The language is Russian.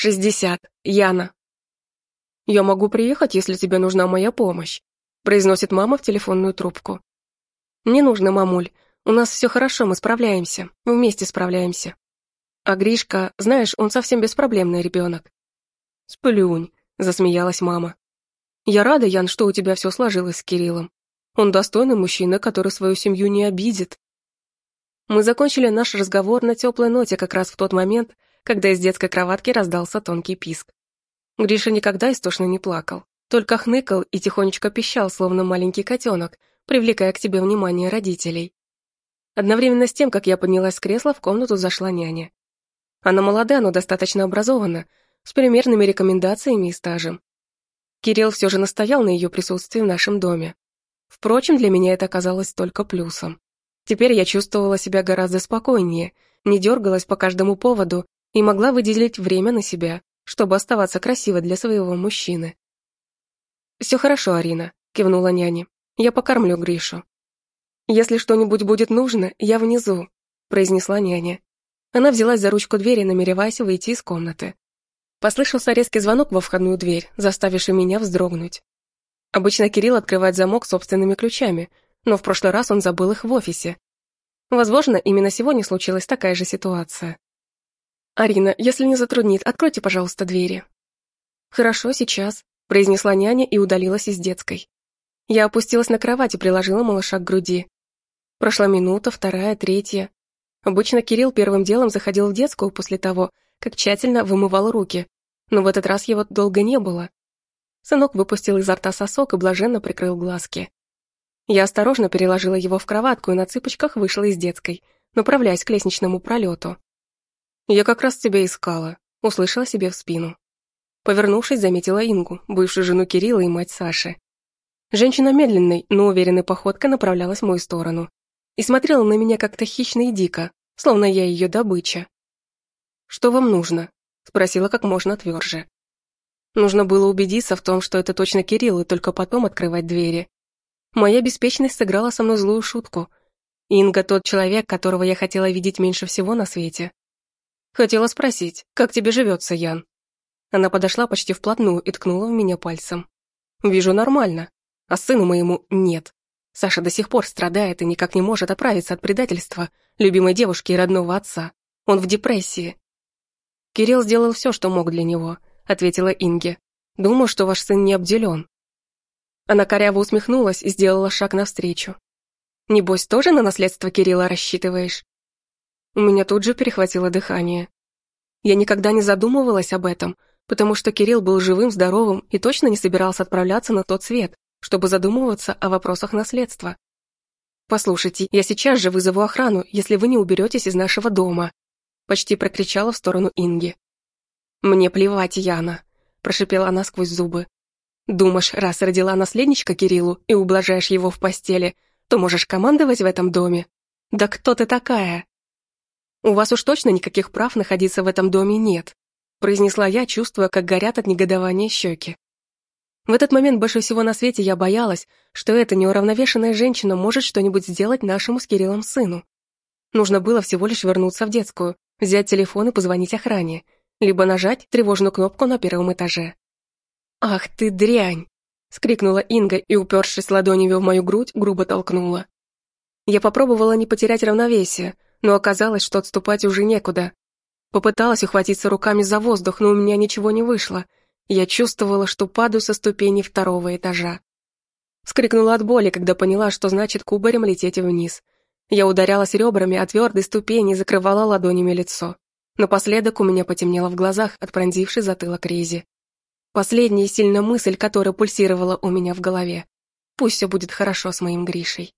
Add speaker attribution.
Speaker 1: «Шестьдесят. Яна». «Я могу приехать, если тебе нужна моя помощь», произносит мама в телефонную трубку. «Не нужно, мамуль. У нас все хорошо, мы справляемся. Вместе справляемся». А Гришка, знаешь, он совсем беспроблемный ребенок. «Сплюнь», — засмеялась мама. «Я рада, Ян, что у тебя все сложилось с Кириллом. Он достойный мужчина, который свою семью не обидит». Мы закончили наш разговор на теплой ноте как раз в тот момент, когда из детской кроватки раздался тонкий писк. Гриша никогда истошно не плакал, только хныкал и тихонечко пищал, словно маленький котенок, привлекая к себе внимание родителей. Одновременно с тем, как я поднялась с кресла, в комнату зашла няня. Она молодая, но достаточно образована, с примерными рекомендациями и стажем. Кирилл все же настоял на ее присутствии в нашем доме. Впрочем, для меня это оказалось только плюсом. Теперь я чувствовала себя гораздо спокойнее, не дергалась по каждому поводу и могла выделить время на себя, чтобы оставаться красивой для своего мужчины. «Все хорошо, Арина», — кивнула няня. «Я покормлю Гришу». «Если что-нибудь будет нужно, я внизу», — произнесла няня. Она взялась за ручку двери, намереваясь выйти из комнаты. Послышался резкий звонок во входную дверь, заставивший меня вздрогнуть. Обычно Кирилл открывает замок собственными ключами, но в прошлый раз он забыл их в офисе. Возможно, именно сегодня случилась такая же ситуация. «Арина, если не затруднит, откройте, пожалуйста, двери». «Хорошо, сейчас», — произнесла няня и удалилась из детской. Я опустилась на кровать и приложила малыша к груди. Прошла минута, вторая, третья. Обычно Кирилл первым делом заходил в детскую после того, как тщательно вымывал руки, но в этот раз его долго не было. Сынок выпустил изо рта сосок и блаженно прикрыл глазки. Я осторожно переложила его в кроватку и на цыпочках вышла из детской, направляясь к лестничному пролету. «Я как раз тебя искала», — услышала себе в спину. Повернувшись, заметила Ингу, бывшую жену Кирилла и мать Саши. Женщина медленной, но уверенной походкой направлялась в мою сторону и смотрела на меня как-то хищно и дико, словно я ее добыча. «Что вам нужно?» — спросила как можно тверже. Нужно было убедиться в том, что это точно Кирилл, и только потом открывать двери. Моя беспечность сыграла со мной злую шутку. Инга тот человек, которого я хотела видеть меньше всего на свете. Хотела спросить, как тебе живется, Ян? Она подошла почти вплотную и ткнула в меня пальцем. Вижу нормально, а сыну моему нет. Саша до сих пор страдает и никак не может оправиться от предательства любимой девушки и родного отца. Он в депрессии. Кирилл сделал все, что мог для него, ответила Инге. Думаю, что ваш сын не обделен. Она коряво усмехнулась и сделала шаг навстречу. Небось, тоже на наследство Кирилла рассчитываешь? У меня тут же перехватило дыхание. Я никогда не задумывалась об этом, потому что Кирилл был живым, здоровым и точно не собирался отправляться на тот свет, чтобы задумываться о вопросах наследства. «Послушайте, я сейчас же вызову охрану, если вы не уберетесь из нашего дома», почти прокричала в сторону Инги. «Мне плевать, Яна», прошипела она сквозь зубы. «Думаешь, раз родила наследничка Кириллу и ублажаешь его в постели, то можешь командовать в этом доме? Да кто ты такая?» «У вас уж точно никаких прав находиться в этом доме нет», произнесла я, чувствуя, как горят от негодования щеки. В этот момент больше всего на свете я боялась, что эта неуравновешенная женщина может что-нибудь сделать нашему с Кириллом сыну. Нужно было всего лишь вернуться в детскую, взять телефон и позвонить охране, либо нажать тревожную кнопку на первом этаже. «Ах ты дрянь!» — скрикнула Инга и, упершись ладонями в мою грудь, грубо толкнула. Я попробовала не потерять равновесие, но оказалось, что отступать уже некуда. Попыталась ухватиться руками за воздух, но у меня ничего не вышло. Я чувствовала, что падаю со ступени второго этажа. Скрикнула от боли, когда поняла, что значит кубарем лететь вниз. Я ударялась ребрами о твердой ступени и закрывала ладонями лицо. Напоследок у меня потемнело в глазах от пронзившей затылок рези. Последняя сильная мысль, которая пульсировала у меня в голове. Пусть все будет хорошо с моим Гришей.